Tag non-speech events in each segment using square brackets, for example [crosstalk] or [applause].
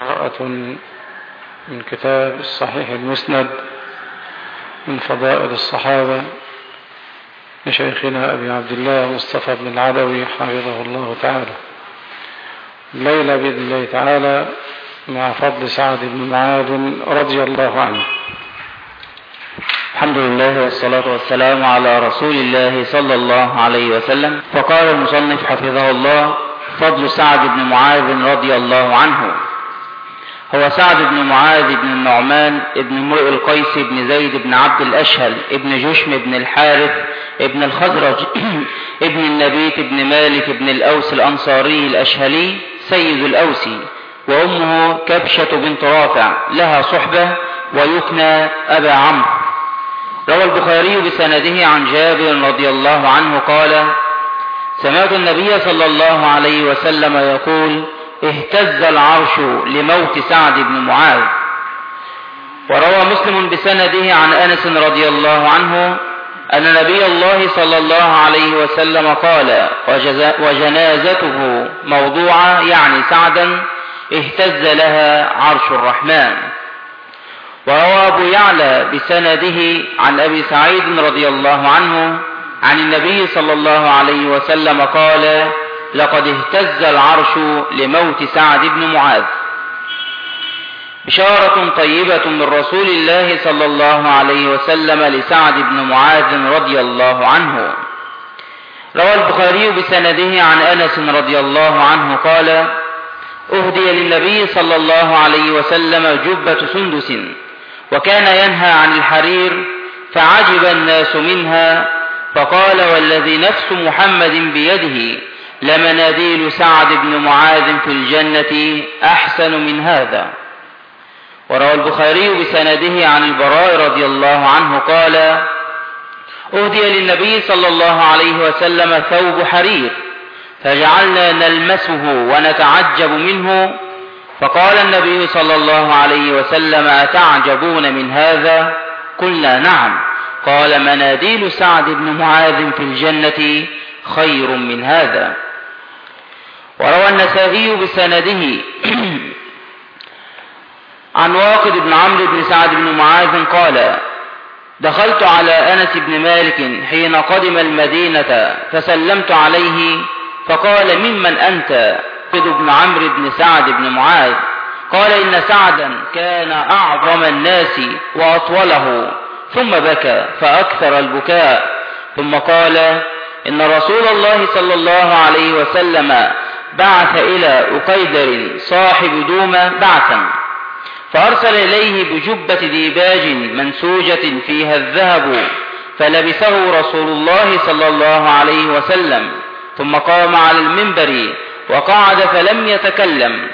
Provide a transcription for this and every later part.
قراءة من كتاب الصحيح المسند من فضائل الصحابة لشيخنا أبي عبد الله مصطفى بن العدوي حفظه الله تعالى. الليلة بإذن الله تعالى مع فضل سعد بن معاذ رضي الله عنه. الحمد لله والصلاة والسلام على رسول الله صلى الله عليه وسلم. فقال المصنف حفظه الله فضل سعد بن معاذ رضي الله عنه. هو سعد بن معاذ بن النعمان بن امرئ القيس بن زيد بن عبد الأشهل ابن جشم بن الحارث ابن الخزرج [clears throat] ابن النبيت بن مالك بن الأوس الأنصاري الأشهلي سيد الأوسي وأمه كبشة بنت رافع لها صحبة ويكنى أبا عمرو. روى البخاري بسنده عن جابر رضي الله عنه قال سمعت النبي صلى الله عليه وسلم يقول اهتز العرش لموت سعد بن معاذ. وروى مسلم بسنده عن أنس رضي الله عنه أن نبي الله صلى الله عليه وسلم قال وجنازته موضوعة يعني سعدا اهتز لها عرش الرحمن. وروى أبو يعلى بسنده عن أبي سعيد رضي الله عنه عن النبي صلى الله عليه وسلم قال لقد اهتز العرش لموت سعد بن معاذ. بشارة طيبة من رسول الله صلى الله عليه وسلم لسعد بن معاذ رضي الله عنه. روى البخاري بسنده عن أنس رضي الله عنه قال أهدي للنبي صلى الله عليه وسلم جبة سندس وكان ينهى عن الحرير فعجب الناس منها فقال والذي نفس محمد بيده لمناديل سعد بن معاذ في الجنة أحسن من هذا. وروى البخاري بسنده عن البراء رضي الله عنه قال أهدي للنبي صلى الله عليه وسلم ثوب حرير فجعلنا نلمسه ونتعجب منه فقال النبي صلى الله عليه وسلم أتعجبون من هذا؟ قلنا نعم. قال مناديل سعد بن معاذ في الجنة خير من هذا. وروى النسائي بسنده [clears throat] عن واقد بن عمرو بن سعد بن معاذ قال دخلت على أنس بن مالك حين قدم المدينة فسلمت عليه فقال ممن أنت؟ بن عمرو بن سعد بن معاذ. قال إن سعدا كان أعظم الناس وأطوله. ثم بكى فأكثر البكاء. ثم قال إن رسول الله صلى الله عليه وسلم بعث إلى أقيدر صاحب دومة بعثا فأرسل إليه بجبة ديباج منسوجة فيها الذهب فلبسه رسول الله صلى الله عليه وسلم. ثم قام على المنبر وقعد فلم يتكلم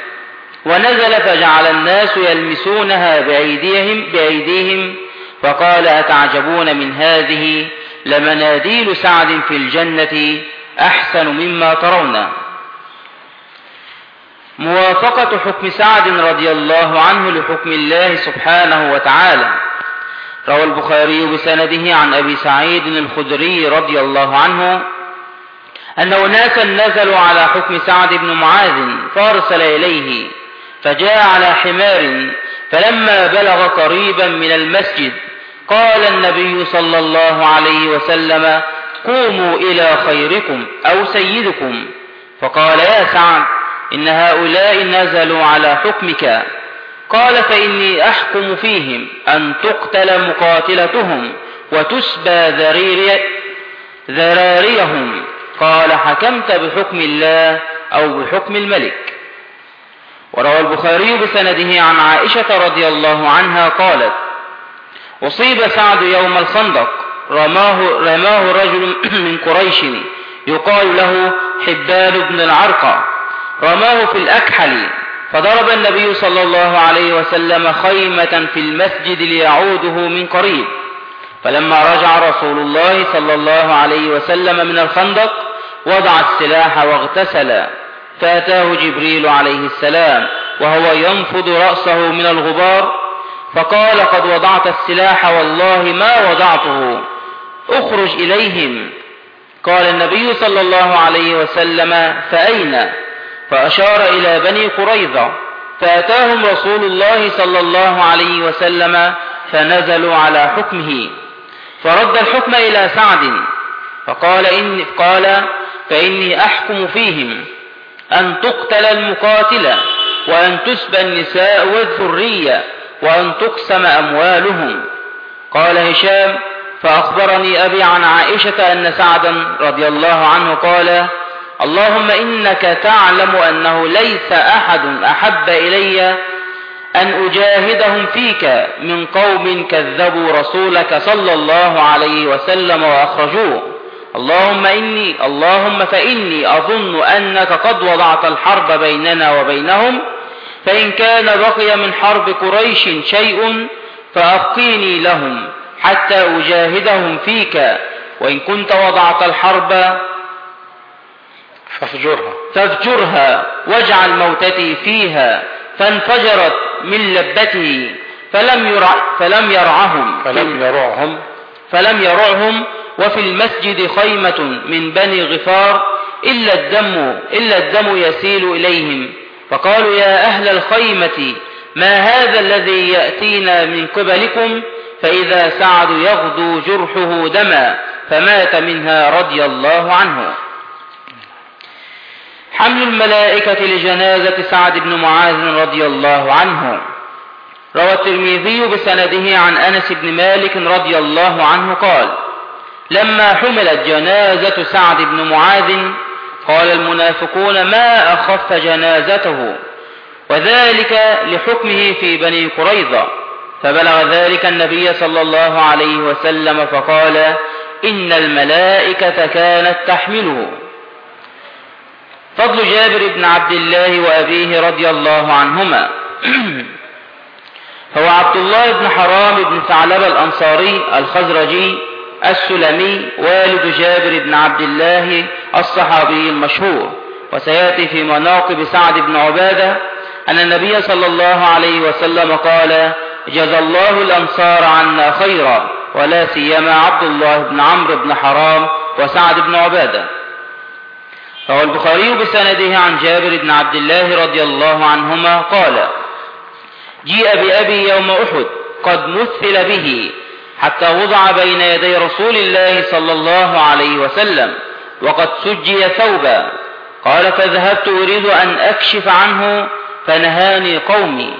ونزل فجعل الناس يلمسونها بأيديهم, بأيديهم فقال أتعجبون من هذه لمناديل سعد في الجنة أحسن مما ترون. موافقة حكم سعد رضي الله عنه لحكم الله سبحانه وتعالى. روى البخاري بسنده عن أبي سعيد الخدري رضي الله عنه أن أناسا نزلوا على حكم سعد بن معاذ فأرسل إليه فجاء على حمار فلما بلغ قريبا من المسجد قال النبي صلى الله عليه وسلم قوموا إلى خيركم أو سيدكم. فقال يا سعد إن هؤلاء نزلوا على حكمك. قال فإني أحكم فيهم أن تقتل مقاتلتهم وتسبى ذريري ذراريهم. قال حكمت بحكم الله أو بحكم الملك. وروى البخاري بسنده عن عائشة رضي الله عنها قالت أصيب سعد يوم الخندق. رماه, رماه رجل [clears throat] من قريش يقال له حبان بن العرقة رماه في الأكحل. فضرب النبي صلى الله عليه وسلم خيمة في المسجد ليعوده من قريب. فلما رجع رسول الله صلى الله عليه وسلم من الخندق وضع السلاح واغتسل. فأتاه جبريل عليه السلام وهو ينفض رأسه من الغبار فقال قد وضعت السلاح والله ما وضعته. اخرج إليهم. قال النبي صلى الله عليه وسلم فأين؟ فأشار إلى بني قريظة. فأتاهم رسول الله صلى الله عليه وسلم فنزلوا على حكمه. فرد الحكم إلى سعد فقال إن قال فإني أحكم فيهم أن تقتل المقاتلة وأن تسبى النساء والذرية. وأن تقسم أموالهم. قال هشام فأخبرني أبي عن عائشة أن سعدا رضي الله عنه قال اللهم إنك تعلم أنه ليس أحد أحب إلي أن أجاهدهم فيك من قوم كذبوا رسولك صلى الله عليه وسلم وأخرجوه. اللهم إني اللهم فإني أظن أنك قد وضعت الحرب بيننا وبينهم فإن كان بقي من حرب قريش شيء فأبقيني لهم حتى أجاهدهم فيك. وإن كنت وضعت الحرب فافجرها. فافجرها واجعل موتتي فيها. فانفجرت من لبته فلم يرع فلم يرعهم. فلم يرعهم. فلم يرعهم. وفي المسجد خيمة من بني غفار. إلا الدم إلا الدم يسيل إليهم. فقالوا يا أهل الخيمة ما هذا الذي يأتينا من قبلكم؟ فإذا سعد يغدو جرحه دما فمات منها رضي الله عنه. حمل الملائكة لجنازة سعد بن معاذ رضي الله عنه. روى الترمذي بسنده عن أنس بن مالك رضي الله عنه قال لما حملت جنازة سعد بن معاذ قال المنافقون ما أخف جنازته وذلك لحكمه في بني قريظة. فبلغ ذلك النبي صلى الله عليه وسلم فقال إن الملائكة كانت تحمله. فضل جابر بن عبد الله وأبيه رضي الله عنهما. [clears throat] هو عبد الله بن حرام بن ثعلبة الأنصاري الخزرجي السلمي والد جابر بن عبد الله الصحابي المشهور. وسيأتي في مناقب سعد بن عبادة أن النبي صلى الله عليه وسلم قال جزى الله الأنصار عنا خيرا ولا سيما عبد الله بن عمرو بن حرام وسعد بن عبادة. روى البخاري بسنده عن جابر بن عبد الله رضي الله عنهما قال جيء بأبي يوم أحد قد مثل به حتى وضع بين يدي رسول الله صلى الله عليه وسلم. وقد سجي ثوبا. قال فذهبت أريد أن أكشف عنه فنهاني قومي.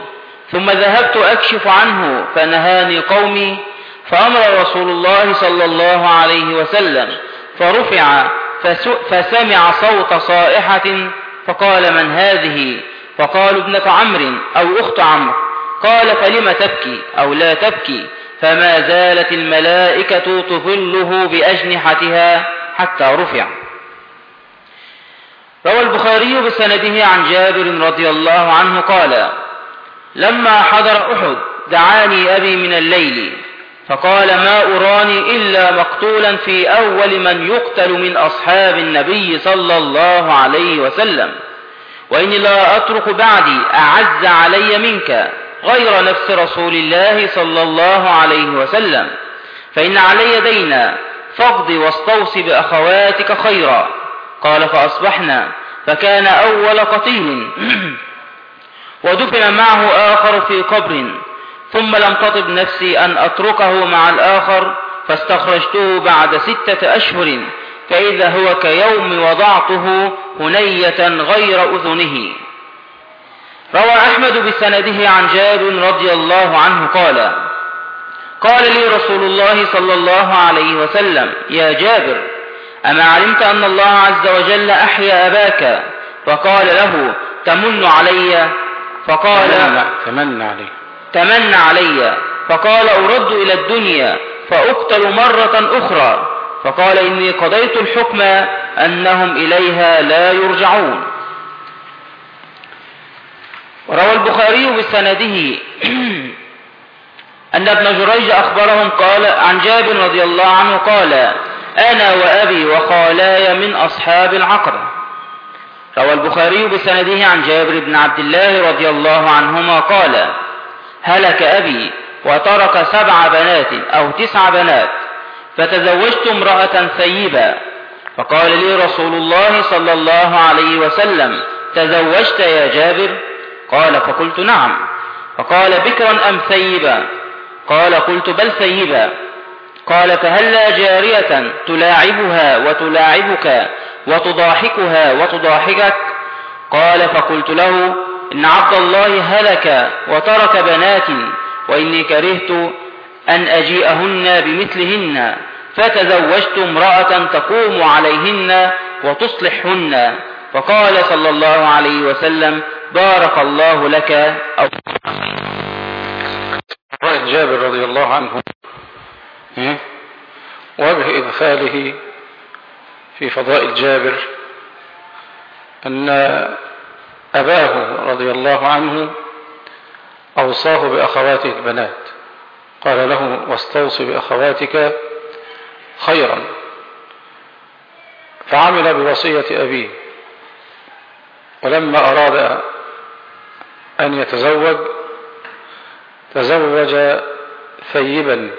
ثم ذهبت أكشف عنه فنهاني قومي. فأمر رسول الله صلى الله عليه وسلم فرفع فسمع صوت صائحة فقال من هذه؟ فقالوا ابنة عمرو أو أخت عمرو. قال فلم تبكي أو لا تبكي؟ فما زالت الملائكة تظله بأجنحتها. حتى رفع. روى البخاري بسنده عن جابر رضي الله عنه قال لما حضر أحد دعاني أبي من الليل فقال ما أراني إلا مقتولا في أول من يقتل من أصحاب النبي صلى الله عليه وسلم وإني لا أترك بعدي أعز علي منك غير نفس رسول الله صلى الله عليه وسلم فإن علي دينا فاقض واستوصي بأخواتك خيرا. قال فأصبحنا. فكان أول قتيل. [clears throat] ودفن معه آخر في قبر. ثم لم تطب نفسي أن أتركه مع الآخر فاستخرجته بعد ستة أشهر. فإذا هو كيوم وضعته هنية غير أذنه. روى أحمد بسنده عن جابر رضي الله عنه قال قال لي رسول الله صلى الله عليه وسلم يا جابر أما علمت أن الله عز وجل أحيا أباك؟ فقال له تمن علي؟ فقال تمنى عليه تمن علي. فقال أرد إلى الدنيا فأقتل مرة أخرى. فقال إني قضيت الحكم أنهم إليها لا يرجعون. وروى البخاري بسنده. [clears throat] أن ابن جريج أخبرهم قال عن جابر رضي الله عنه قال أنا وأبي وخالاي من أصحاب العقرة. روى البخاري بسنده عن جابر بن عبد الله رضي الله عنهما قال هلك أبي وترك سبع بنات أو تسع بنات فتزوجت امرأة ثيبة. فقال لي رسول الله صلى الله عليه وسلم تزوجت يا جابر؟ قال فقلت نعم. فقال بكرا أم ثيبا قال قلت بل ثيبا قال فهلا جارية تلاعبها وتلاعبك وتضاحكها وتضاحكك؟ قال فقلت له إن عبد الله هلك وترك بنات وإني كرهت أن أجيئهن بمثلهن فتزوجت امرأة تقوم عليهن وتصلحهن. فقال صلى الله عليه وسلم بارك الله لك أو رأي جابر رضي الله عنه وجه إدخاله في فضائل جابر أن أباه رضي الله عنه أوصاه بأخواته البنات. قال له واستوص بأخواتك خيرا. فعمل بوصية أبيه. ولما أراد أن يتزوج تزوج ثيبا.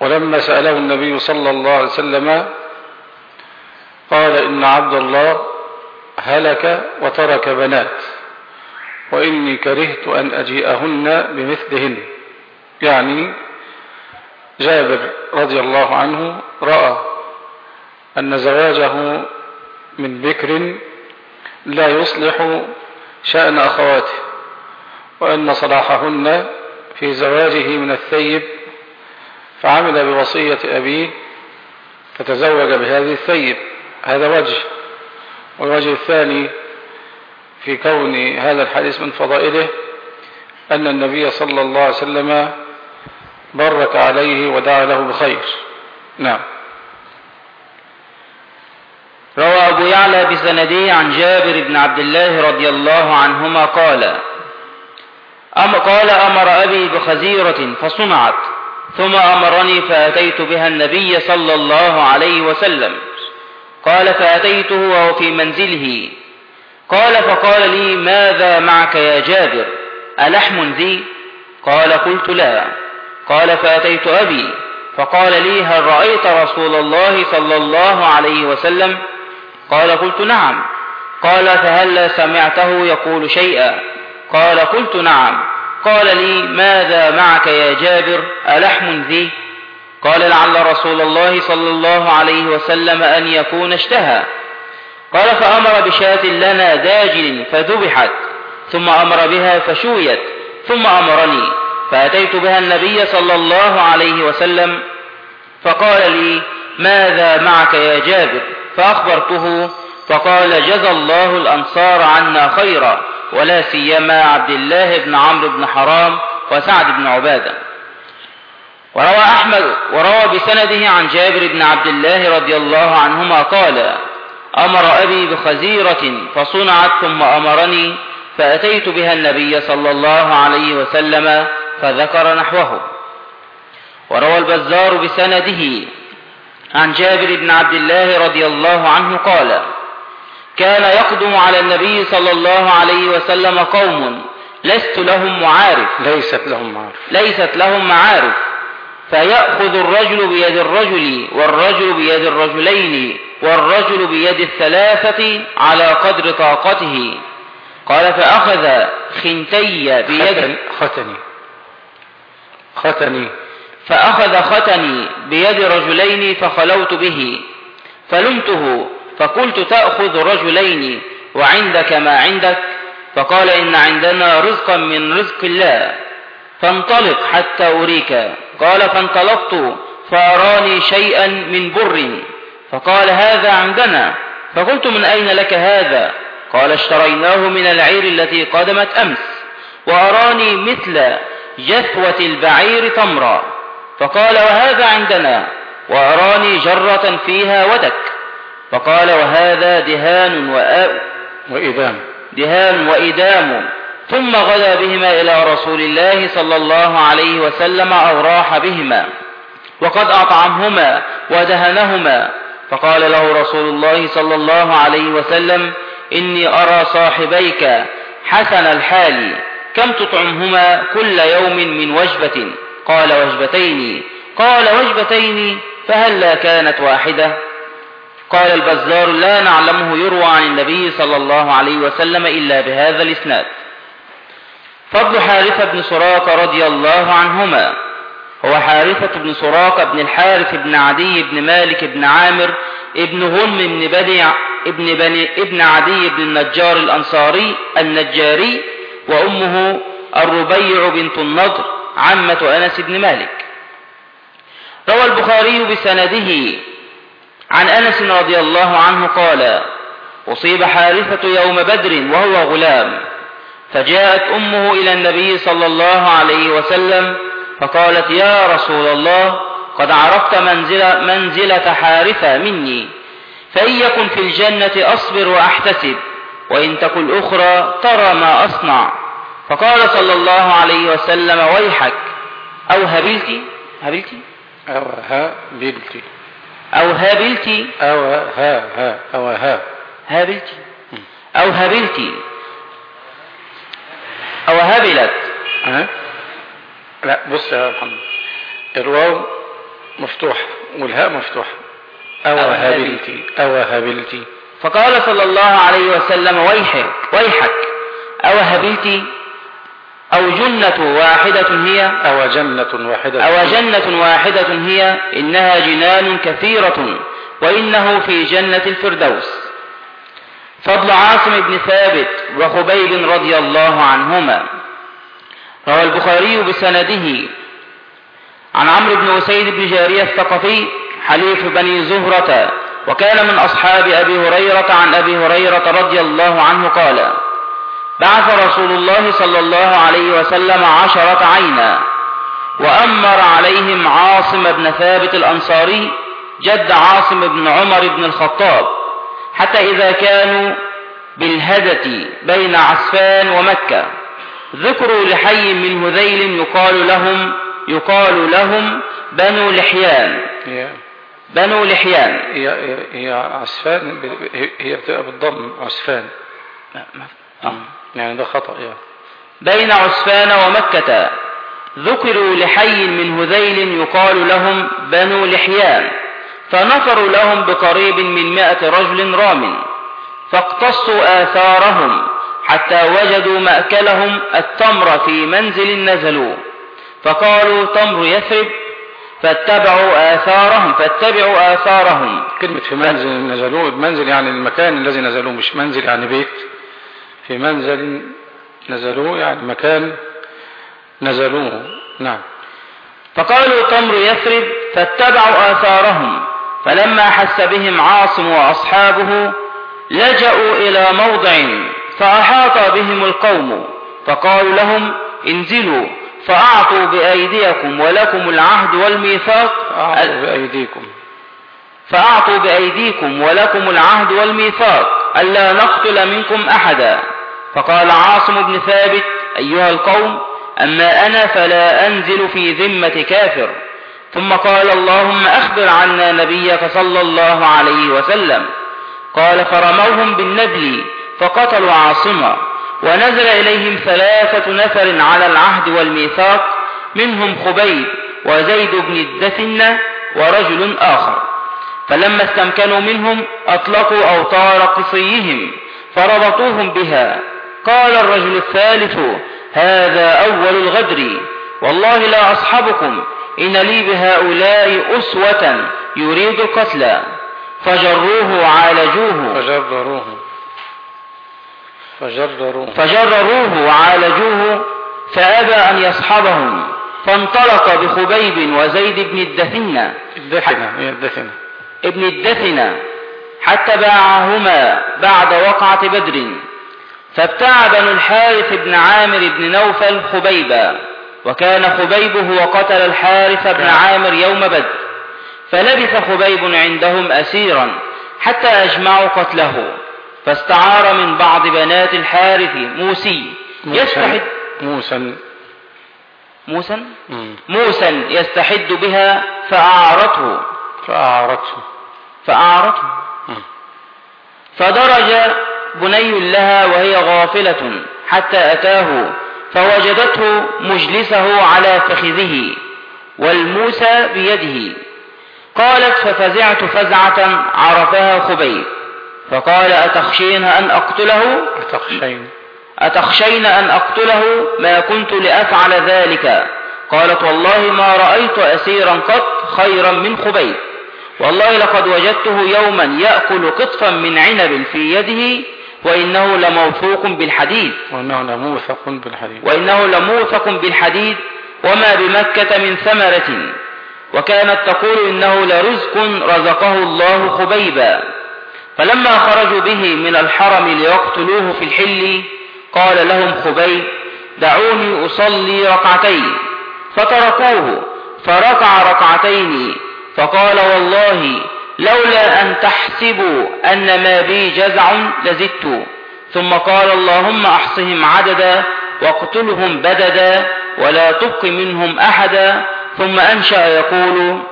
ولما سأله النبي صلى الله عليه وسلم قال إن عبد الله هلك وترك بنات وإني كرهت أن أجيئهن بمثلهن. يعني جابر رضي الله عنه رأى أن زواجه من بكر لا يصلح شأن أخواته. وأن صلاحهن في زواجه من الثيب فعمل بوصية أبيه فتزوج بهذه الثيب. هذا وجه. والوجه الثاني في كون هذا الحديث من فضائله أن النبي صلى الله عليه وسلم بارك عليه ودعا له بخير. نعم. روى أبو يعلى بسنده عن جابر بن عبد الله رضي الله عنهما قال أم قال أمر أبي بخزيرة فصنعت ثم أمرني فأتيت بها النبي صلى الله عليه وسلم. قال فأتيته وهو في منزله. قال فقال لي ماذا معك يا جابر؟ ألحم ذي؟ قال قلت لا. قال فأتيت أبي فقال لي هل رأيت رسول الله صلى الله عليه وسلم؟ قال قلت نعم. قال فهل سمعته يقول شيئا؟ قال قلت نعم. قال لي ماذا معك يا جابر؟ ألحم ذي؟ قال لعل رسول الله صلى الله عليه وسلم أن يكون اشتهى. قال فأمر بشاة لنا داجل فذبحت ثم أمر بها فشويت ثم أمرني فأتيت بها النبي صلى الله عليه وسلم فقال لي ماذا معك يا جابر؟ فأخبرته فقال جزى الله الأنصار عنا خيرا. ولا سيما عبد الله بن عمرو بن حرام وسعد بن عبادة. وروى أحمد وروى بسنده عن جابر بن عبد الله رضي الله عنهما قال أمر أبي بخزيرة فصنعت ثم أمرني فأتيت بها النبي صلى الله عليه وسلم فذكر نحوه. وروى البزار بسنده عن جابر بن عبد الله رضي الله عنه قال كان يقدم على النبي صلى الله عليه وسلم قوم. لست لهم معارف. ليست لهم معارف. ليست لهم معارف. فيأخذ الرجل بيد الرجل والرجل بيد الرجلين والرجل بيد الثلاثة على قدر طاقته. قال فأخذ خنتي بيد ختني. ختني. فأخذ ختني بيد رجلين فخلوت به. فلمته فقلت تأخذ رجلين وعندك ما عندك؟ فقال إن عندنا رزقا من رزق الله. فانطلق حتى أريك. قال فانطلقت فأراني شيئا من بر. فقال هذا عندنا. فقلت من أين لك هذا؟ قال اشتريناه من العير التي قدمت أمس. وأراني مثل جثوة البعير تمرا. فقال وهذا عندنا. وأراني جرة فيها ودك. فقال وهذا دهان وإدام. دهان وإدام. ثم غدا بهما إلى رسول الله صلى الله عليه وسلم أو راح بهما. وقد أطعمهما ودهنهما. فقال له رسول الله صلى الله عليه وسلم إني أرى صاحبيك حسن الحال. كم تطعمهما كل يوم من وجبة؟ قال وجبتين. قال وجبتين فهلا كانت واحدة؟ قال البزار لا نعلمه يروى عن النبي صلى الله عليه وسلم إلا بهذا الإسناد. فضل حارثة بن سراق رضي الله عنهما. هو حارثة بن سراق بن الحارث بن عدي بن مالك بن عامر ابن غنم بن بني ابن بني ابن عدي بن النجار الأنصاري النجاري وأمه الربيع بنت النضر عمة أنس بن مالك. روى البخاري بسنده عن أنس رضي الله عنه قال أصيب حارثة يوم بدر وهو غلام فجاءت أمه إلى النبي صلى الله عليه وسلم فقالت يا رسول الله قد عرفت منزل منزلة حارثة مني فإن يكن في الجنة أصبر وأحتسب وإن تكن أخرى ترى ما أصنع. فقال صلى الله عليه وسلم ويحك أو هبلت هبلت أو هابلتي أو هبلت أو ها ها أو ها. هبلت أو هبلت أو هبلت أه؟ لا بص يا محمد. الواو مفتوح والهاء مفتوح. أو أو هابلتي. أو هابلتي. فقال صلى الله عليه وسلم ويحك ويحك. أو هبلت أو جنة واحدة هي أو جنة واحدة أو جنة واحدة هي إنها جنان كثيرة وإنه في جنة الفردوس. فضل عاصم بن ثابت وخبيب رضي الله عنهما. روى البخاري بسنده عن عمرو بن أسيد بن جارية الثقفي حليف بني زهرة وكان من أصحاب أبي هريرة عن أبي هريرة رضي الله عنه قال بعث رسول الله صلى الله عليه وسلم عشرة عينا وأمر عليهم عاصم بن ثابت الأنصاري جد عاصم بن عمر بن الخطاب حتى إذا كانوا بالهدة بين عسفان ومكة. ذكروا لحي من هذيل يقال لهم يقال لهم بنو لحيان. بنو لحيان. هي هي عسفان هي بتبقى بالضم عسفان. آه. يعني ده خطأ يعني بين عسفان ومكة ذكروا لحي من هذيل يقال لهم بنو لحيان فنفروا لهم بقريب من مائة رجل رام فاقتصوا آثارهم حتى وجدوا مأكلهم التمر في منزل نزلوا فقالوا تمر يثرب فاتبعوا آثارهم فاتبعوا آثارهم. كلمة في منزل نزلوه منزل يعني المكان الذي نزلوه مش منزل يعني بيت. في منزل نزلوه يعني مكان نزلوه. نعم. فقالوا تمر يثرب فاتبعوا آثارهم. فلما حس بهم عاصم وأصحابه لجأوا إلى موضع فأحاط بهم القوم. فقالوا لهم انزلوا فأعطوا بأيديكم ولكم العهد والميثاق. أعطوا بأيديكم. فأعطوا بأيديكم ولكم العهد والميثاق. ألا نقتل منكم أحدا. فقال عاصم بن ثابت أيها القوم أما أنا فلا أنزل في ذمة كافر. ثم قال اللهم أخبر عنا نبيك صلى الله عليه وسلم. قال فرموهم بالنبل فقتلوا عاصما ونزل إليهم ثلاثة نفر على العهد والميثاق منهم خبيب وزيد بن الدثنة ورجل آخر. فلما استمكنوا منهم أطلقوا أوتار قصيهم فربطوهم بها. قال الرجل الثالث هذا أول الغدر. والله لا أصحبكم. إن لي بهؤلاء أسوة يريد القتل فجروه وعالجوه فجرروه فجرروه فجرروه وعالجوه فأبى أن يصحبهم. فانطلق بخبيب وزيد بن الدثنة. الدثنة هي الدثنة. ابن الدثنة حتى باعهما بعد وقعة بدر فابتاع بنو الحارث بن عامر بن نوفل خبيبا وكان خبيب هو قتل الحارث بن عامر يوم بدر فلبث خبيب عندهم أسيرا حتى أجمعوا قتله فاستعار من بعض بنات الحارث موسي. يستحد موسى. موسى. موسى يستحد بها فأعارته. فأعارته مم. فدرج بني لها وهي غافلة حتى أتاه فوجدته مجلسه على فخذه والموسى بيده. قالت ففزعت فزعة عرفها خبيب. فقال أتخشين أن أقتله؟ أتخشين. أتخشين أن أقتله؟ ما كنت لأفعل ذلك. قالت والله ما رأيت أسيرا قط خيرا من خبيب. والله لقد وجدته يوما يأكل قطفا من عنب في يده وإنه لموثوق بالحديد. وأنه لموثق بالحديد. وإنه لموثق بالحديد وما بمكة من ثمرة. وكانت تقول إنه لرزق رزقه الله خبيبا. فلما خرجوا به من الحرم ليقتلوه في الحل قال لهم خبيب دعوني أصلي ركعتين. فتركوه فركع ركعتين فقال والله لولا أن تحسبوا أن ما بي جزع لزدت. ثم قال اللهم أحصهم عددا واقتلهم بددا ولا تبق منهم أحدا. ثم أنشأ يقول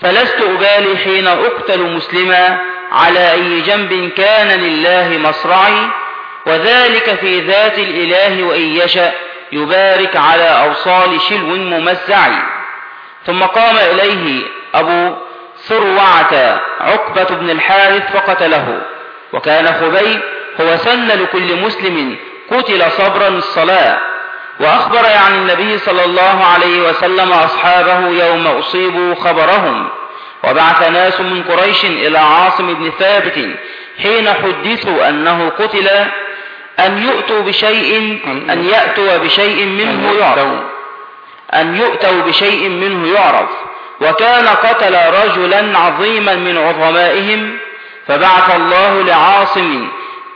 فلست أبالي حين أقتل مسلما على أي جنب كان لله مصرعي. وذلك في ذات الإله وإن يشأ يبارك على أوصال شلو ممزع ثم قام إليه أبو ثروعة عقبة بن الحارث فقتله وكان خبيب هو سن لكل مسلم قتل صبرا الصلاة. وأخبر عن النبي صلى الله عليه وسلم أصحابه يوم أصيبوا خبرهم. وبعث ناس من قريش إلى عاصم بن ثابت حين حدثوا أنه قتل أن يؤتوا بشيء أن يأتوا بشيء منه يعرف. أن يؤتوا بشيء منه يعرف. وكان قتل رجلا عظيما من عظمائهم فبعث الله لعاصم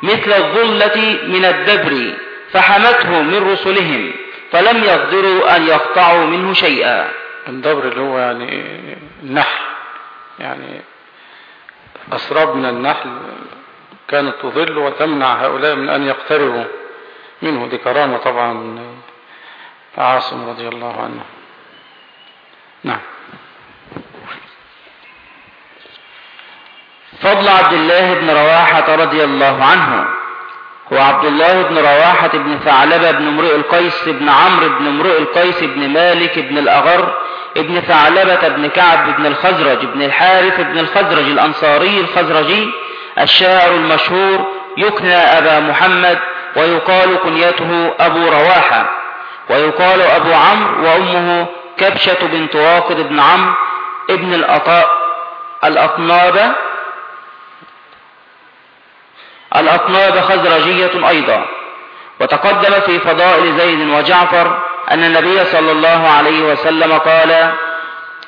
مثل الظلة من الدبر فحمته من رسلهم فلم يقدروا أن يقطعوا منه شيئا. الدبر اللي هو يعني النحل يعني أسراب من النحل كانت تظل وتمنع هؤلاء من أن يقتربوا منه. دي كرامة طبعا عاصم رضي الله عنه. نعم. فضل عبد الله بن رواحة رضي الله عنه. هو عبد الله بن رواحة بن ثعلبة بن امرئ القيس بن عمرو بن امرئ القيس بن مالك بن الأغر ابن ثعلبة بن كعب بن الخزرج بن الحارث بن الخزرج الأنصاري الخزرجي الشاعر المشهور يكنى أبا محمد ويقال كنيته أبو رواحة ويقال أبو عمرو وأمه كبشة بنت واقد بن عمرو ابن الأطاء الأطنابة الأطناب خزرجية أيضا. وتقدم في فضائل زيد وجعفر أن النبي صلى الله عليه وسلم قال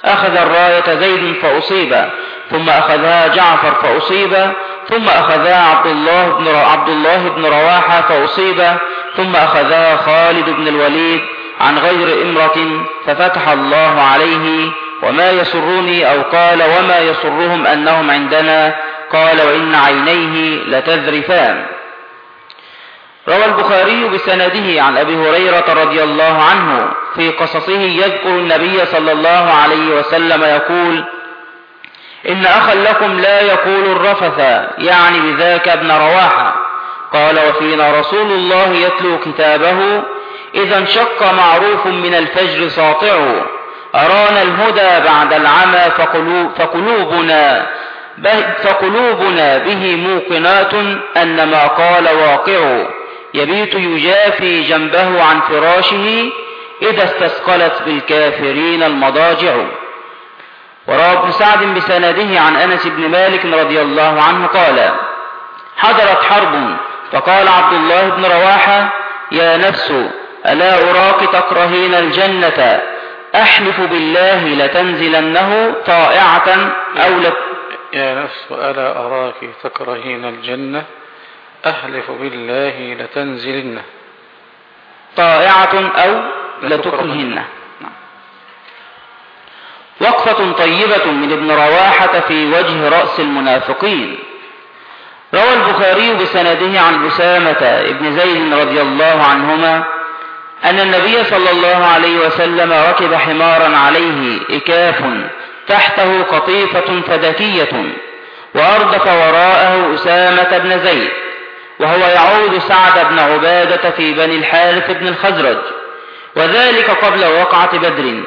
أخذ الراية زيد فأصيب ثم أخذها جعفر فأصيب ثم أخذها عبد الله بن عبد الله بن رواحة فأصيب ثم أخذها خالد بن الوليد عن غير إمرة ففتح الله عليه وما يسرني أو قال وما يسرهم أنهم عندنا قال وإن عينيه لتذرفان. روى البخاري بسنده عن أبي هريرة رضي الله عنه في قصصه يذكر النبي صلى الله عليه وسلم يقول إن أخا لكم لا يقول الرفث يعني بذاك ابن رواحة. قال وفينا رسول الله يتلو كتابه إذا انشق معروف من الفجر ساطع أرانا الهدى بعد العمى فقلوب فقلوبنا فقلوبنا به موقنات أن ما قال واقع. يبيت يجافي جنبه عن فراشه إذا استثقلت بالكافرين المضاجع. وروى ابن سعد بسنده عن أنس بن مالك رضي الله عنه قال حضرت حرب فقال عبد الله بن رواحة يا نفس ألا أراك تكرهين الجنة؟ أحلف بالله لتنزلنه طائعة أو لت يا نفس ألا أراك تكرهين الجنة؟ أحلف بالله لتنزلنه طائعة أو لتكرهنه وقفة طيبة من ابن رواحة في وجه رأس المنافقين. روى البخاري بسنده عن بسامة ابن زيد رضي الله عنهما أن النبي صلى الله عليه وسلم ركب حمارا عليه إكاف تحته قطيفة فدكية وأردف وراءه أسامة بن زيد وهو يعود سعد بن عبادة في بني الحارث بن الخزرج وذلك قبل وقعة بدر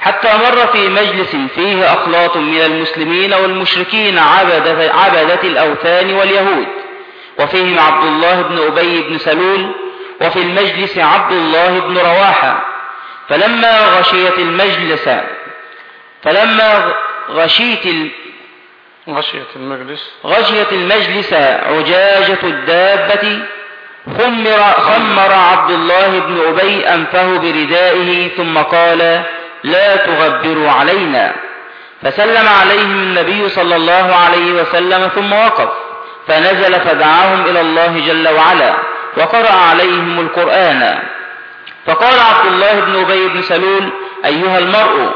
حتى مر في مجلس فيه أخلاط من المسلمين والمشركين عبدة, عبدة الأوثان واليهود وفيهم عبد الله بن أبي بن سلول وفي المجلس عبد الله بن رواحة فلما غشيت المجلس فلما غشيت غشية المجلس. غشيت المجلس عجاجة الدابة خمر, خمر عبد الله بن أبي أنفه بردائه ثم قال لا تغبروا علينا. فسلم عليهم النبي صلى الله عليه وسلم ثم وقف فنزل فدعاهم إلى الله جل وعلا وقرأ عليهم القرآن. فقال عبد الله بن أبي بن سلول أيها المرء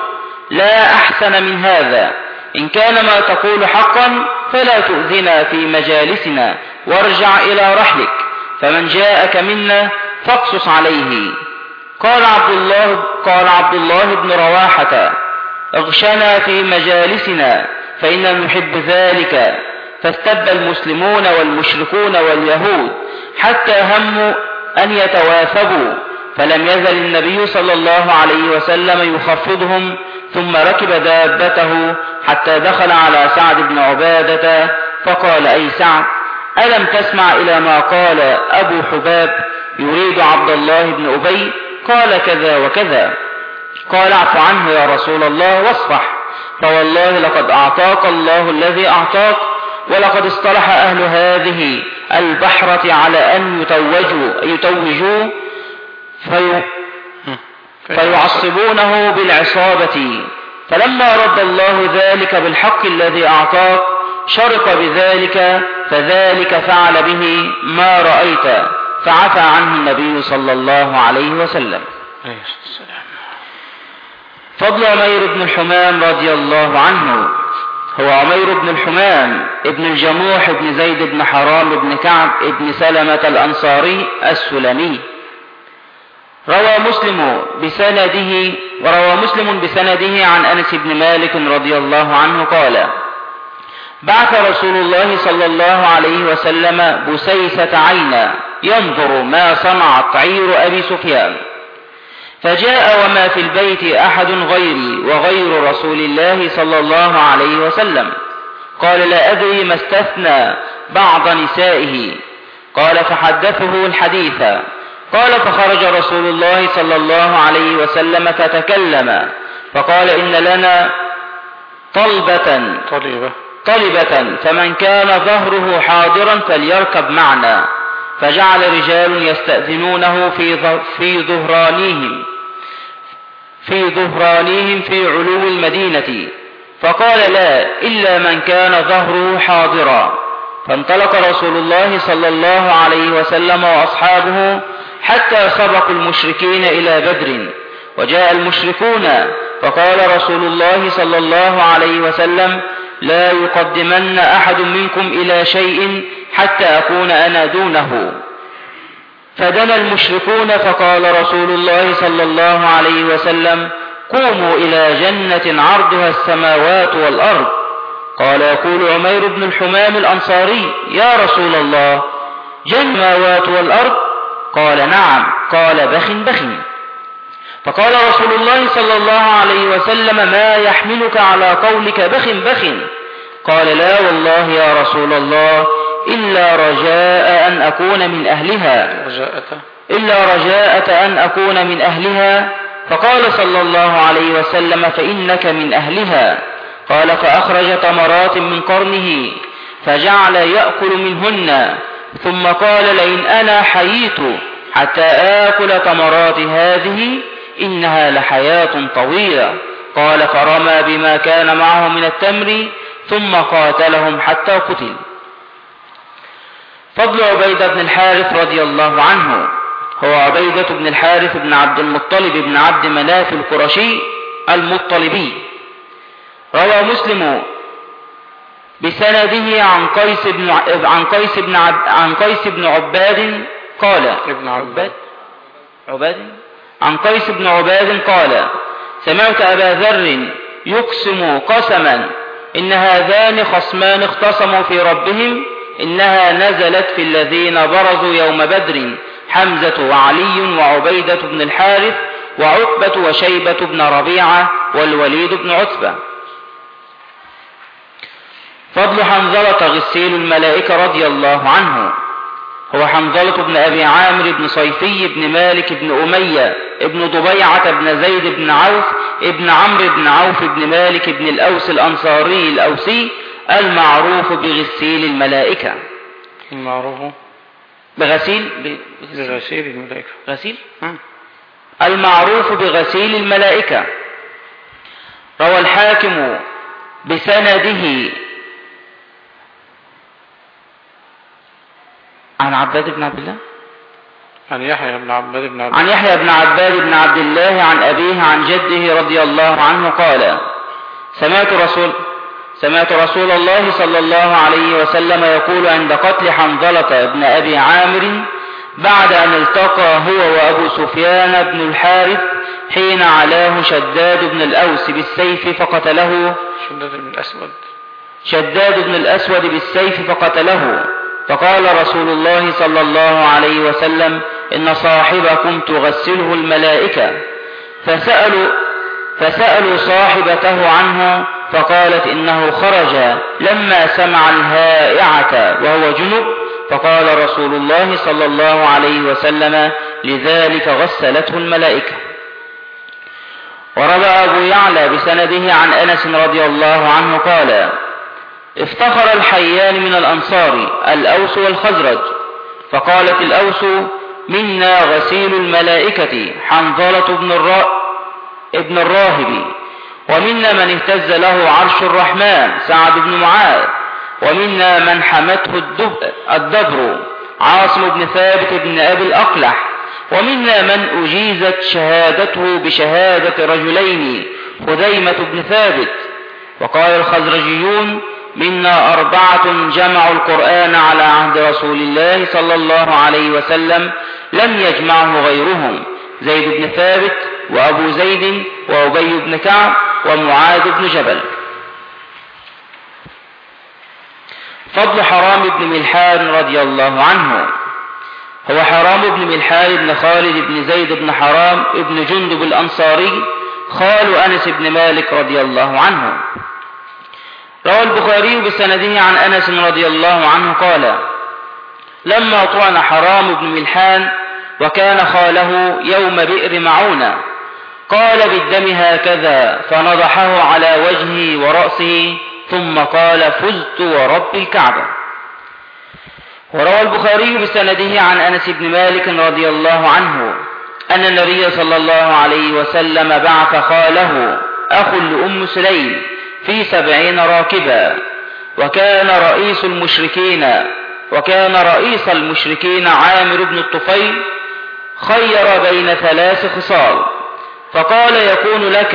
لا أحسن من هذا. إن كان ما تقول حقا فلا تؤذنا في مجالسنا. وارجع إلى رحلك. فمن جاءك منا فاقصص عليه. قال عبد الله قال عبد الله بن رواحة اغشنا في مجالسنا فإنا نحب ذلك. فاستب المسلمون والمشركون واليهود حتى هموا أن يتوافبوا فلم يزل النبي صلى الله عليه وسلم يخفضهم ثم ركب دابته حتى دخل على سعد بن عبادة فقال أي سعد ألم تسمع إلى ما قال أبو حباب يريد عبد الله بن أبي؟ قال كذا وكذا. قال اعف عنه يا رسول الله واصفح فوالله لقد أعطاك الله الذي أعطاك ولقد اصطلح أهل هذه البحرة على أن يتوجوا, يتوجوا فيعصبونه بالعصابة. فلما رد الله ذلك بالحق الذي أعطاك شرق بذلك فذلك فعل به ما رأيت فعفى عنه النبي صلى الله عليه وسلم. فضل عمير بن الحمام رضي الله عنه. هو عمير بن الحمام ابن الجموح بن زيد بن حرام بن كعب بن سلمة الأنصاري السلمي. روى مسلم بسنده وروى مسلم بسنده عن أنس بن مالك رضي الله عنه قال بعث رسول الله صلى الله عليه وسلم بسيسة عينا ينظر ما صنعت عير أبي سفيان. فجاء وما في البيت أحد غيري وغير رسول الله صلى الله عليه وسلم. قال لا أدري ما استثنى بعض نسائه. قال فحدثه الحديث. قال فخرج رسول الله صلى الله عليه وسلم فتكلم. فقال إن لنا طلبة. طلبة. طلبة. فمن كان ظهره حاضرا فليركب معنا. فجعل رجال يستأذنونه في في ظهرانيهم. في ظهرانيهم في علو المدينة. فقال لا إلا من كان ظهره حاضرا. فانطلق رسول الله صلى الله عليه وسلم وأصحابه حتى سبقوا المشركين إلى بدر وجاء المشركون فقال رسول الله صلى الله عليه وسلم لا يقدمن أحد منكم إلى شيء حتى أكون أنا دونه. فدنا المشركون فقال رسول الله صلى الله عليه وسلم قوموا إلى جنة عرضها السماوات والأرض. قال يقول عمير بن الحمام الأنصاري يا رسول الله جنة والأرض قال نعم قال بخ بخ. فقال رسول الله صلى الله عليه وسلم ما يحملك على قولك بخ بخ. قال لا والله يا رسول الله إلا رجاء أن أكون من أهلها. إلا رجاءة أن أكون من أهلها. فقال صلى الله عليه وسلم فإنك من أهلها. قال فأخرج تمرات من قرنه فجعل يأكل منهن. ثم قال لئن أنا حييت حتى آكل تمرات هذه إنها لحياة طويلة. قال فرمى بما كان معه من التمر ثم قاتلهم حتى قتل. فضل عبيدة بن الحارث رضي الله عنه هو عبيدة بن الحارث بن عبد المطلب بن عبد مناف القرشي المطلبي. روى مسلم بسنده عن قيس بن عن قيس بن عب عن قيس بن عباد قال ابن عباد. عباد. عن قيس بن عباد قال سمعت أبا ذر يقسم قسما إن هذان خصمان اختصموا في ربهم إنها نزلت في الذين برزوا يوم بدر حمزة وعلي وعبيدة بن الحارث وعقبة وشيبة بن ربيعة والوليد بن عتبة. فضل حنظلة غسيل الملائكة رضي الله عنه. هو حنظلة بن أبي عامر بن صيفي بن مالك بن أمية ابن ضبيعة بن زيد بن عوف ابن عمرو بن عوف بن مالك بن الأوس الأنصاري الأوسي المعروف بغسيل الملائكة. المعروف بغسيل؟ بغسيل الملائكة. غسيل؟ المعروف بغسيل الملائكة. روى الحاكم بسنده عن عباد بن عبد الله؟ عن يحيى بن عباد بن عبد عن يحيى بن عباد بن عبد الله عن أبيه عن جده رضي الله عنه قال سمعت رسول سمعت رسول الله صلى الله عليه وسلم يقول عند قتل حنظلة بن أبي عامر بعد أن التقى هو وأبو سفيان بن الحارث حين علاه شداد بن الأوس بالسيف فقتله. شداد بن الأسود. شداد بن الأسود بالسيف فقتله. فقال رسول الله صلى الله عليه وسلم إن صاحبكم تغسله الملائكة. فسألوا, فسألوا صاحبته عنه فقالت إنه خرج. لما سمع الهائعة وهو جنب فقال رسول الله صلى الله عليه وسلم لذلك غسلته الملائكة. وروى أبو يعلى بسنده عن أنس رضي الله عنه قال افتخر الحيان من الأنصار الأوس والخزرج. فقالت الأوس منا غسيل الملائكة حنظلة بن, الرا... ابن الراهب. ومنا من اهتز له عرش الرحمن سعد بن معاذ. ومنا من حمته الدبر عاصم بن ثابت بن أبي الأقلح. ومنا من أجيزت شهادته بشهادة رجلين خديمة بن ثابت. وقال الخزرجيون منا أربعة جمعوا القرآن على عهد رسول الله صلى الله عليه وسلم لم يجمعه غيرهم زيد بن ثابت وأبو زيد وأبي بن كعب ومعاذ بن جبل. فضل حرام بن ملحان رضي الله عنه. هو حرام بن ملحان بن خالد بن زيد بن حرام بن جندب الأنصاري خال أنس بن مالك رضي الله عنه. روى البخاري بسنده عن أنس رضي الله عنه قال لما طعن حرام بن ملحان وكان خاله يوم بئر معونة قال بالدم هكذا فنضحه على وجهه ورأسه ثم قال فزت ورب الكعبة وروى البخاري بسنده عن أنس بن مالك رضي الله عنه أن النبي صلى الله عليه وسلم بعث خاله أخ لأم سليم في سبعين راكبا. وكان رئيس المشركين وكان رئيس المشركين عامر بن الطفيل خير بين ثلاث خصال. فقال يكون لك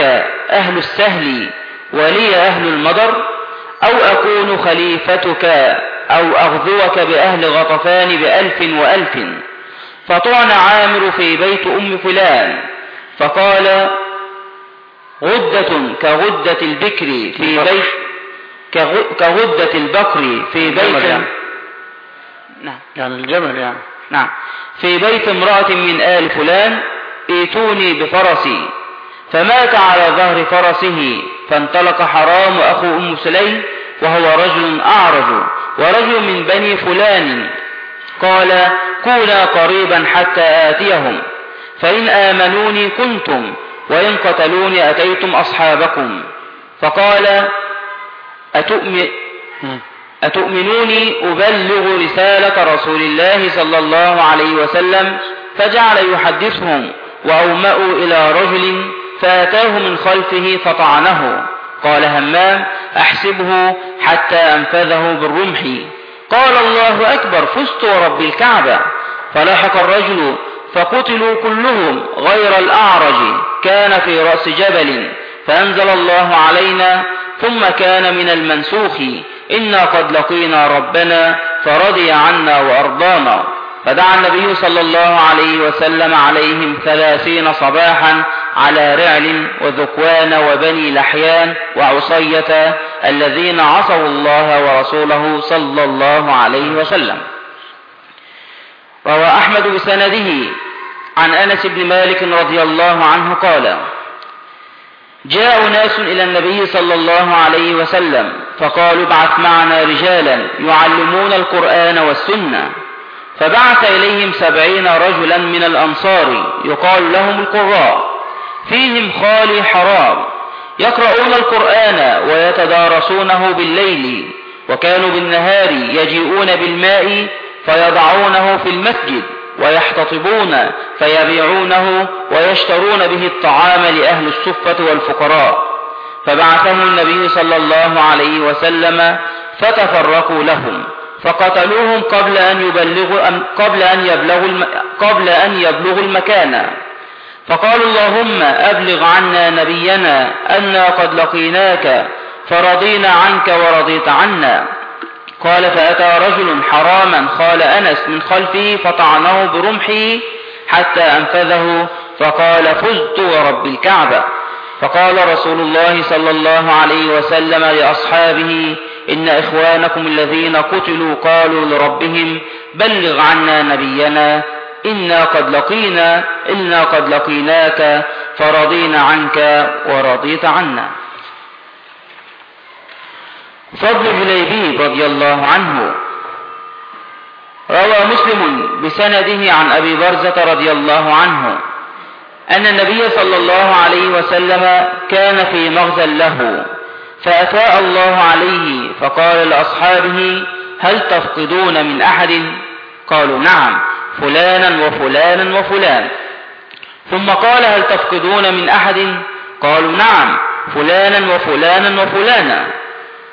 أهل السهل ولي أهل المضر أو أكون خليفتك أو أغزوك بأهل غطفان بألف وألف. فطعن عامر في بيت أم فلان فقال غدة كغدة البكر في بيت كغدة البكر في بيت يعني. نعم. يعني الجمل يعني. نعم. في بيت امرأة من آل فلان ائتوني بفرسي فمات على ظهر فرسه فانطلق حرام أخو أم سليم وهو رجل أعرج ورجل من بني فلان. قال كونا قريبا حتى آتيهم. فإن آمنوني كنتم وإن قتلوني أتيتم أصحابكم. فقال أتؤمن أتؤمنوني أبلغ رسالة رسول الله صلى الله عليه وسلم فجعل يحدثهم وأومأوا إلى رجل فأتاه من خلفه فطعنه. قال همام أحسبه حتى أنفذه بالرمح. قال الله أكبر فزت ورب الكعبة. فلحق الرجل فقتلوا كلهم غير الأعرج كان في رأس جبل فأنزل الله علينا ثم كان من المنسوخ إنا قد لقينا ربنا فرضي عنا وأرضانا. فدعا النبي صلى الله عليه وسلم عليهم ثلاثين صباحا على رعل وذكوان وبني لحيان وعصية الذين عصوا الله ورسوله صلى الله عليه وسلم. روى أحمد بسنده عن أنس بن مالك رضي الله عنه قال جاء ناس إلى النبي صلى الله عليه وسلم فقالوا ابعث معنا رجالا يعلمون القرآن والسنة. فبعث إليهم سبعين رجلا من الأنصار يقال لهم القراء فيهم خالي حرام يقرؤون القرآن ويتدارسونه بالليل وكانوا بالنهار يجيئون بالماء فيضعونه في المسجد ويحتطبون فيبيعونه ويشترون به الطعام لأهل الصفة والفقراء. فبعثهم النبي صلى الله عليه وسلم فتفرقوا لهم فقتلوهم قبل أن يبلغوا قبل أن يبلغوا قبل أن يبلغوا المكان. فقالوا اللهم أبلغ عنا نبينا أنا قد لقيناك فرضينا عنك ورضيت عنا. قال فأتى رجل حراما قال أنس من خلفه فطعنه برمحه حتى أنفذه فقال فزت ورب الكعبة. فقال رسول الله صلى الله عليه وسلم لأصحابه إن إخوانكم الذين قتلوا قالوا لربهم بلغ عنا نبينا إنا قد لقينا إنا قد لقيناك فرضينا عنك ورضيت عنا. فضل جليبيب رضي الله عنه. روى مسلم بسنده عن أبي برزة رضي الله عنه أن النبي صلى الله عليه وسلم كان في مغزى له فأفاء الله عليه فقال لأصحابه هل تفقدون من أحد؟ قالوا نعم فلانا وفلانا وفلان. ثم قال هل تفقدون من أحد؟ قالوا نعم فلانا وفلانا وفلانا.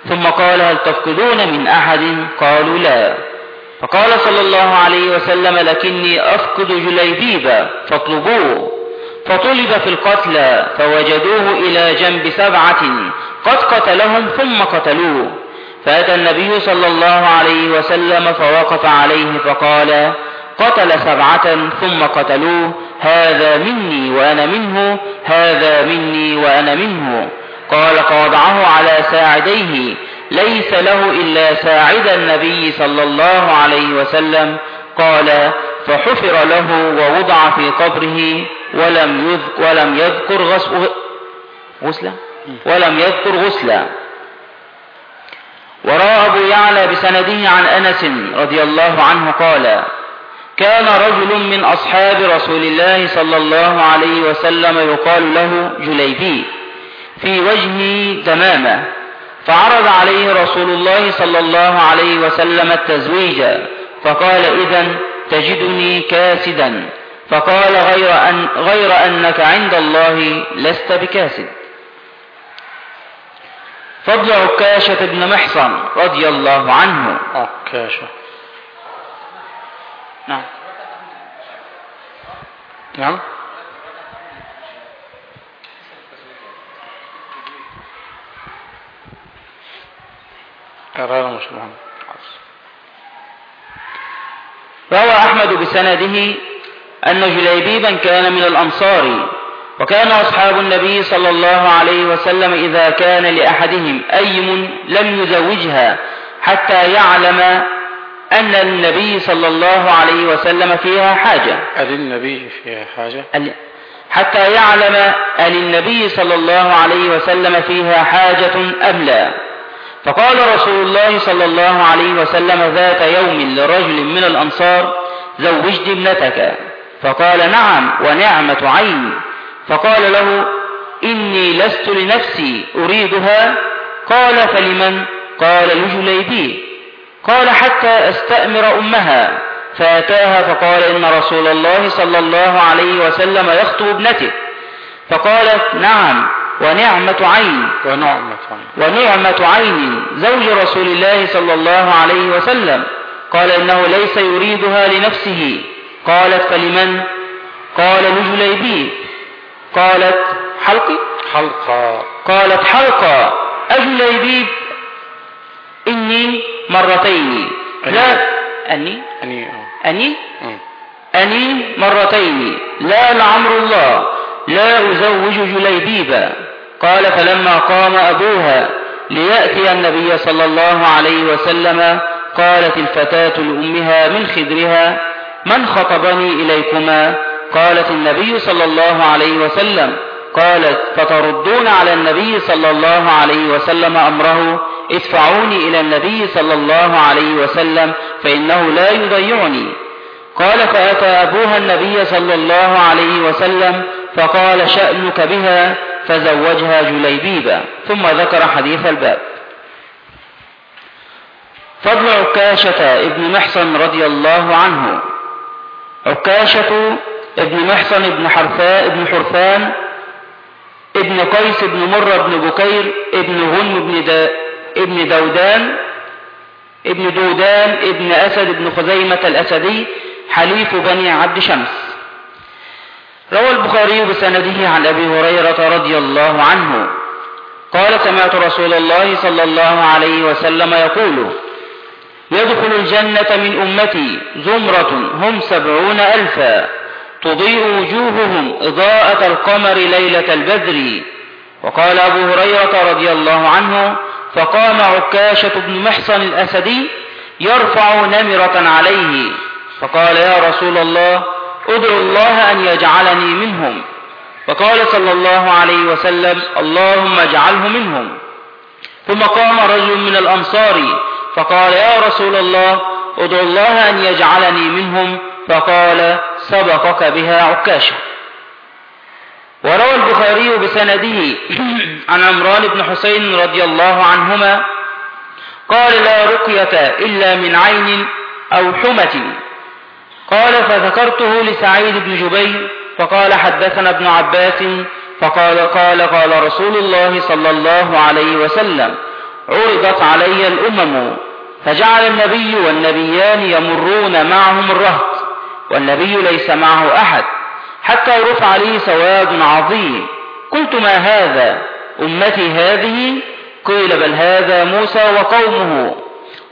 ثم قال هل تفقدون من أحد؟ قالوا لا. فقال صلى الله عليه وسلم لكني أفقد جليبيب فاطلبوه. فطلب في القتلى فوجدوه إلى جنب سبعة قد قتلهم ثم قتلوه. فأتى النبي صلى الله عليه وسلم فوقف عليه فقال قتل سبعة ثم قتلوه هذا مني وأنا منه هذا مني وأنا منه. قال فوضعه على ساعديه ليس له إلا ساعد النبي صلى الله عليه وسلم قال فحفر له ووضع في قبره ولم يذكر, ولم يذكر غسلا؟ ولم يذكر غسلا. وراى أبو يعلى بسنده عن أنس رضي الله عنه قال كان رجل من أصحاب رسول الله صلى الله عليه وسلم يقال له جليبي. في وجهه تماما. فعرض عليه رسول الله صلى الله عليه وسلم التزويج فقال إذا تجدني كاسدا. فقال غير, أن غير أنك عند الله لست بكاسد. فضل عكاشة بن محصن رضي الله عنه. عكاشة. نعم. نعم. قرار مش محمد روى أحمد بسنده أن جليبيبا كان من الأنصار وكان أصحاب النبي صلى الله عليه وسلم إذا كان لأحدهم أيم لم يزوجها حتى يعلم أن النبي صلى الله عليه وسلم فيها حاجة. هل النبي فيها حاجة؟ حتى يعلم أن النبي صلى الله عليه وسلم فيها حاجة أم لا. فقال رسول الله صلى الله عليه وسلم ذات يوم لرجل من الأنصار زوجت ابنتك. فقال نعم ونعمة عين. فقال له إني لست لنفسي أريدها. قال فلمن؟ قال لجليبي قال حتى أستأمر أمها. فأتاها فقال إن رسول الله صلى الله عليه وسلم يخطب ابنته. فقالت نعم. ونعمة عين. ونعمة عين. ونعمة عين. زوج رسول الله صلى الله عليه وسلم. قال إنه ليس يريدها لنفسه. قالت فلمن؟ قال لجليبي قالت حلقي؟ حلقة قالت حلقة أجليبيب إني مرتين. لا. أني؟ أني. أني. أني مرتين. لا لعمر الله. لا أزوج جليبيبا. قال فلما قام أبوها ليأتي النبي صلى الله عليه وسلم قالت الفتاة لأمها من خدرها من خطبني إليكما؟ قالت النبي صلى الله عليه وسلم قالت فتردون على النبي صلى الله عليه وسلم أمره؟ ادفعوني إلى النبي صلى الله عليه وسلم فإنه لا يضيعني. قال فأتى أبوها النبي صلى الله عليه وسلم فقال شأنك بها؟ فزوجها جليبيبا ثم ذكر حديث الباب. فضل عكاشة ابن محصن رضي الله عنه. عكاشة ابن محصن ابن حرفاء ابن حرفان ابن قيس بن مرة بن بكير ابن غنم بن, دا ابن دودان ابن دودان ابن أسد بن خزيمة الأسدي حليف بني عبد شمس. روى البخاري بسنده عن أبي هريرة رضي الله عنه. قال سمعت رسول الله صلى الله عليه وسلم يقول يدخل الجنة من أمتي زمرة هم سبعون ألفا تضيء وجوههم إضاءة القمر ليلة البدر. وقال أبو هريرة رضي الله عنه فقام عكاشة بن محصن الأسدي يرفع نمرة عليه. فقال يا رسول الله ادعو الله أن يجعلني منهم. فقال صلى الله عليه وسلم اللهم اجعله منهم. ثم قام رجل من الأنصار فقال يا رسول الله ادعو الله أن يجعلني منهم. فقال سبقك بها عكاشة. وروى البخاري بسنده [clears throat] عن عمران بن حسين رضي الله عنهما قال لا رقية إلا من عين أو حمة. قال فذكرته لسعيد بن جبير فقال حدثنا ابن عباس فقال قال قال رسول الله صلى الله عليه وسلم عرضت علي الأمم فجعل النبي والنبيان يمرون معهم الرهط والنبي ليس معه أحد حتى رفع لي سواد عظيم. قلت ما هذا؟ أمتي هذه؟ قيل بل هذا موسى وقومه.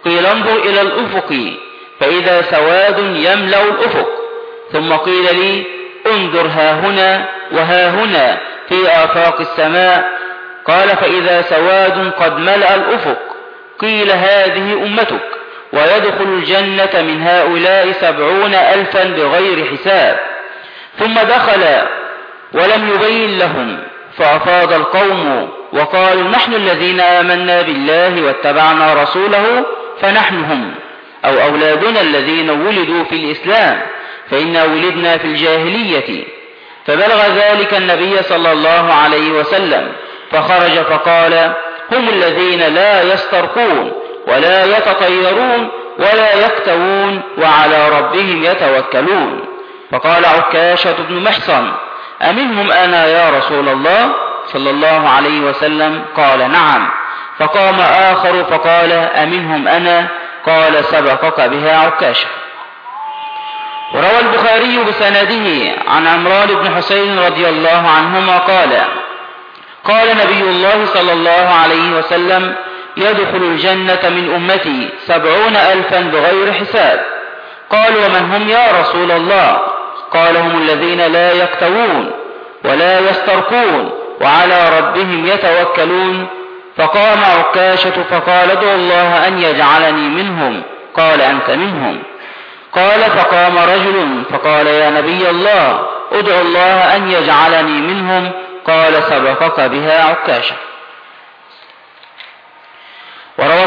قيل انظر إلى الأفق. فإذا سواد يملأ الأفق. ثم قيل لي انظر ها هنا وها هنا في آفاق السماء. قال فإذا سواد قد ملأ الأفق. قيل هذه أمتك. ويدخل الجنة من هؤلاء سبعون ألفا بغير حساب. ثم دخل ولم يبين لهم. فأفاض القوم وقالوا نحن الذين آمنا بالله واتبعنا رسوله فنحن هم. أو أولادنا الذين ولدوا في الإسلام فإنا ولدنا في الجاهلية. فبلغ ذلك النبي صلى الله عليه وسلم فخرج فقال هم الذين لا يسترقون ولا يتطيرون ولا يكتوون وعلى ربهم يتوكلون. فقال عكاشة بن محصن أمنهم أنا يا رسول الله؟ صلى الله عليه وسلم قال نعم. فقام آخر فقال أمنهم أنا؟ قال سبقك بها عكاشة وروى البخاري بسنده عن عمران بن حسين رضي الله عنهما قال قال نبي الله صلى الله عليه وسلم يدخل الجنة من أمتي سبعون ألفا بغير حساب. قال ومن هم يا رسول الله؟ قال هم الذين لا يكتوون ولا يسترقون وعلى ربهم يتوكلون. فقام عكاشة فقال ادعو الله أن يجعلني منهم. قال أنت منهم. قال فقام رجل فقال يا نبي الله ادعو الله أن يجعلني منهم. قال سبقك بها عكاشة. وروى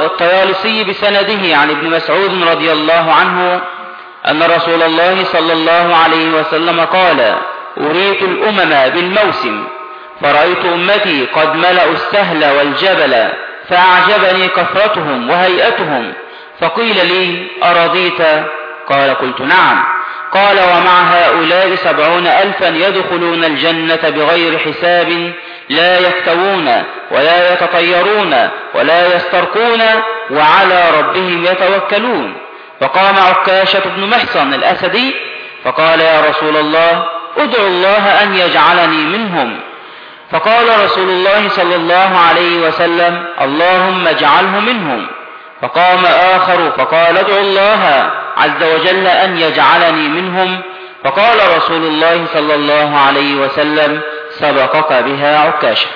الطيالسي بسنده عن ابن مسعود رضي الله عنه أن رسول الله صلى الله عليه وسلم قال أريت الأمم بالموسم. فرأيت أمتي قد ملأوا السهل والجبل فأعجبني كثرتهم وهيئتهم. فقيل لي أرضيت؟ قال قلت نعم. قال ومع هؤلاء سبعون ألفا يدخلون الجنة بغير حساب لا يكتوون ولا يتطيرون ولا يسترقون وعلى ربهم يتوكلون. فقام عكاشة بن محصن الأسدي فقال يا رسول الله ادعو الله أن يجعلني منهم. فقال رسول الله صلى الله عليه وسلم اللهم اجعله منهم. فقام آخر فقال ادعو الله عز وجل أن يجعلني منهم. فقال رسول الله صلى الله عليه وسلم سبقك بها عكاشة.